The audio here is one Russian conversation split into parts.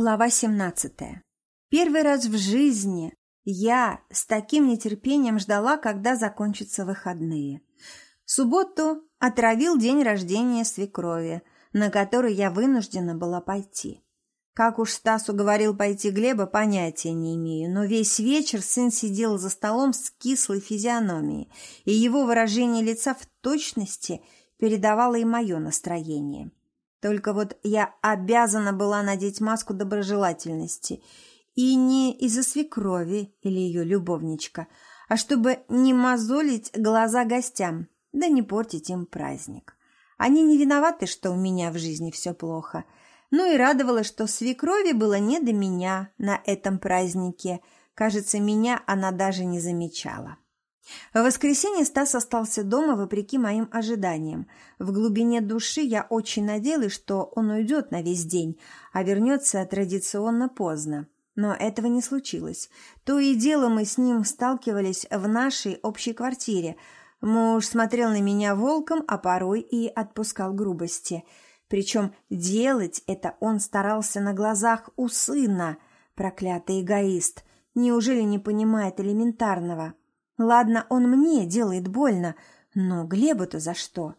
Глава 17. Первый раз в жизни я с таким нетерпением ждала, когда закончатся выходные. Субботу отравил день рождения свекрови, на который я вынуждена была пойти. Как уж Стасу говорил пойти Глеба, понятия не имею, но весь вечер сын сидел за столом с кислой физиономией, и его выражение лица в точности передавало и мое настроение. Только вот я обязана была надеть маску доброжелательности. И не из-за свекрови или ее любовничка, а чтобы не мозолить глаза гостям, да не портить им праздник. Они не виноваты, что у меня в жизни все плохо. Ну и радовало, что свекрови было не до меня на этом празднике. Кажется, меня она даже не замечала. В воскресенье Стас остался дома вопреки моим ожиданиям. В глубине души я очень надеялась, что он уйдет на весь день, а вернется традиционно поздно. Но этого не случилось. То и дело мы с ним сталкивались в нашей общей квартире. Муж смотрел на меня волком, а порой и отпускал грубости. Причем делать это он старался на глазах у сына. Проклятый эгоист. Неужели не понимает элементарного? Ладно, он мне делает больно, но Глебу-то за что?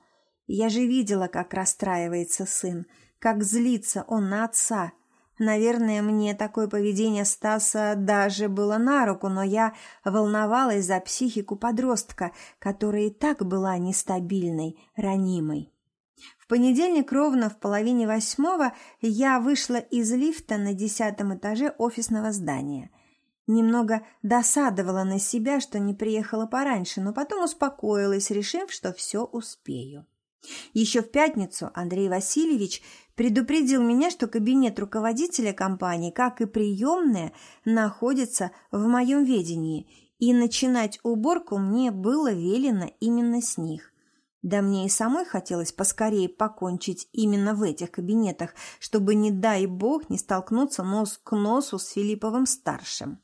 Я же видела, как расстраивается сын, как злится он на отца. Наверное, мне такое поведение Стаса даже было на руку, но я волновалась за психику подростка, которая и так была нестабильной, ранимой. В понедельник ровно в половине восьмого я вышла из лифта на десятом этаже офисного здания – Немного досадовала на себя, что не приехала пораньше, но потом успокоилась, решив, что все успею. Еще в пятницу Андрей Васильевич предупредил меня, что кабинет руководителя компании, как и приемная, находится в моем ведении, и начинать уборку мне было велено именно с них. Да мне и самой хотелось поскорее покончить именно в этих кабинетах, чтобы, не дай бог, не столкнуться нос к носу с Филипповым-старшим.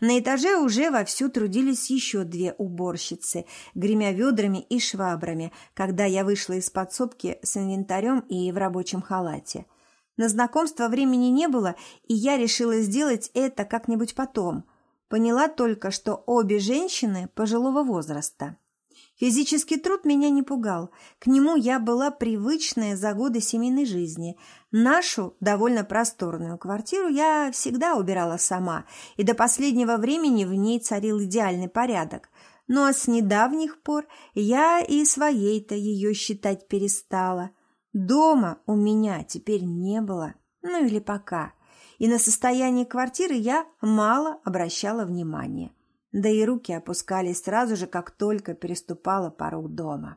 На этаже уже вовсю трудились еще две уборщицы, гремя ведрами и швабрами, когда я вышла из подсобки с инвентарем и в рабочем халате. На знакомство времени не было, и я решила сделать это как-нибудь потом. Поняла только, что обе женщины пожилого возраста. Физический труд меня не пугал. К нему я была привычная за годы семейной жизни. Нашу, довольно просторную квартиру я всегда убирала сама, и до последнего времени в ней царил идеальный порядок. Но с недавних пор я и своей-то ее считать перестала. Дома у меня теперь не было, ну или пока. И на состояние квартиры я мало обращала внимания да и руки опускались сразу же, как только переступала порог дома.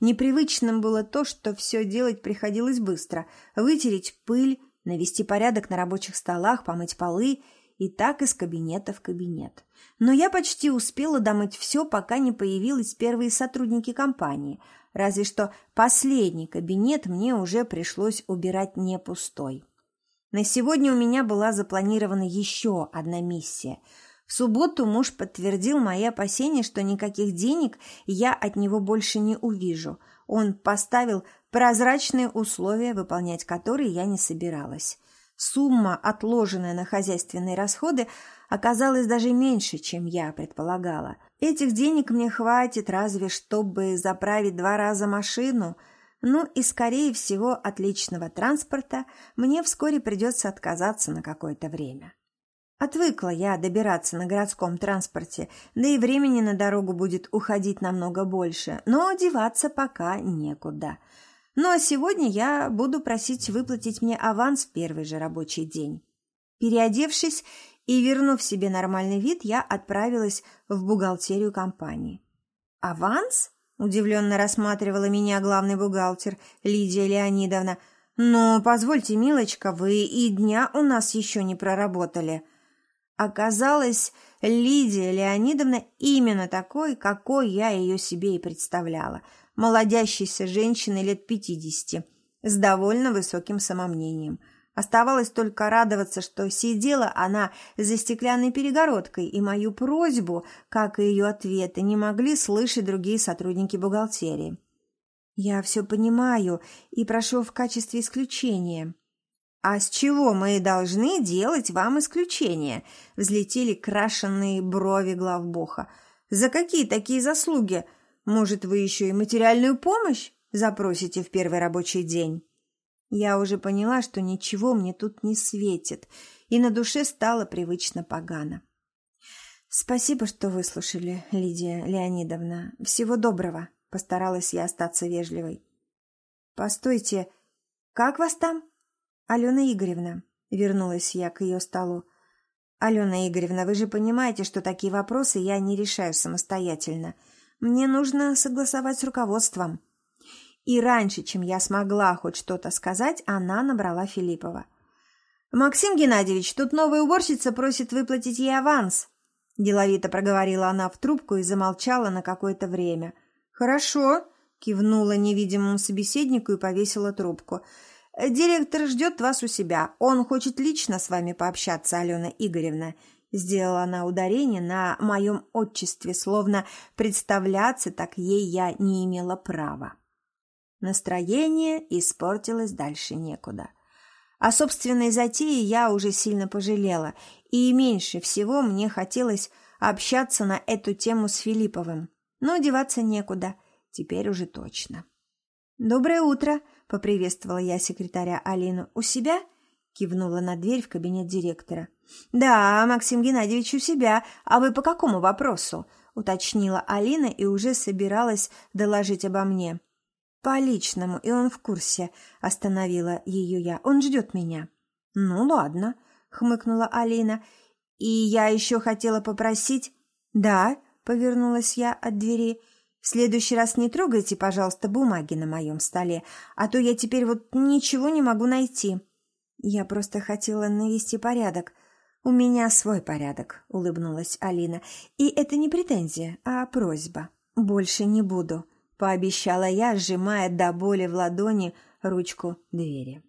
Непривычным было то, что все делать приходилось быстро. Вытереть пыль, навести порядок на рабочих столах, помыть полы и так из кабинета в кабинет. Но я почти успела домыть все, пока не появились первые сотрудники компании. Разве что последний кабинет мне уже пришлось убирать не пустой. На сегодня у меня была запланирована еще одна миссия – в субботу муж подтвердил мои опасения, что никаких денег я от него больше не увижу. Он поставил прозрачные условия, выполнять которые я не собиралась. Сумма, отложенная на хозяйственные расходы, оказалась даже меньше, чем я предполагала. Этих денег мне хватит разве чтобы заправить два раза машину, ну и, скорее всего, от личного транспорта мне вскоре придется отказаться на какое-то время. Отвыкла я добираться на городском транспорте, да и времени на дорогу будет уходить намного больше, но одеваться пока некуда. Ну а сегодня я буду просить выплатить мне аванс в первый же рабочий день. Переодевшись и вернув себе нормальный вид, я отправилась в бухгалтерию компании. «Аванс?» – удивленно рассматривала меня главный бухгалтер Лидия Леонидовна. «Но, позвольте, милочка, вы и дня у нас еще не проработали». Оказалось, Лидия Леонидовна именно такой, какой я ее себе и представляла. Молодящейся женщиной лет пятидесяти, с довольно высоким самомнением. Оставалось только радоваться, что сидела она за стеклянной перегородкой, и мою просьбу, как и ее ответы, не могли слышать другие сотрудники бухгалтерии. «Я все понимаю и прошу в качестве исключения», «А с чего мы должны делать вам исключение?» – взлетели крашенные брови главбоха. «За какие такие заслуги? Может, вы еще и материальную помощь запросите в первый рабочий день?» Я уже поняла, что ничего мне тут не светит, и на душе стало привычно погано. «Спасибо, что выслушали, Лидия Леонидовна. Всего доброго!» – постаралась я остаться вежливой. «Постойте, как вас там?» «Алена Игоревна», – вернулась я к ее столу. «Алена Игоревна, вы же понимаете, что такие вопросы я не решаю самостоятельно. Мне нужно согласовать с руководством». И раньше, чем я смогла хоть что-то сказать, она набрала Филиппова. «Максим Геннадьевич, тут новая уборщица просит выплатить ей аванс», – деловито проговорила она в трубку и замолчала на какое-то время. «Хорошо», – кивнула невидимому собеседнику и повесила трубку. «Директор ждет вас у себя. Он хочет лично с вами пообщаться, Алена Игоревна». Сделала она ударение на моем отчестве, словно представляться так ей я не имела права. Настроение испортилось дальше некуда. О собственной затее я уже сильно пожалела, и меньше всего мне хотелось общаться на эту тему с Филипповым. Но деваться некуда, теперь уже точно. «Доброе утро!» – поприветствовала я секретаря Алину. «У себя?» – кивнула на дверь в кабинет директора. «Да, Максим Геннадьевич, у себя. А вы по какому вопросу?» – уточнила Алина и уже собиралась доложить обо мне. «По личному, и он в курсе», – остановила ее я. «Он ждет меня». «Ну, ладно», – хмыкнула Алина. «И я еще хотела попросить...» «Да», – повернулась я от двери. «В следующий раз не трогайте, пожалуйста, бумаги на моем столе, а то я теперь вот ничего не могу найти». «Я просто хотела навести порядок». «У меня свой порядок», – улыбнулась Алина. «И это не претензия, а просьба. Больше не буду» пообещала я, сжимая до боли в ладони ручку двери.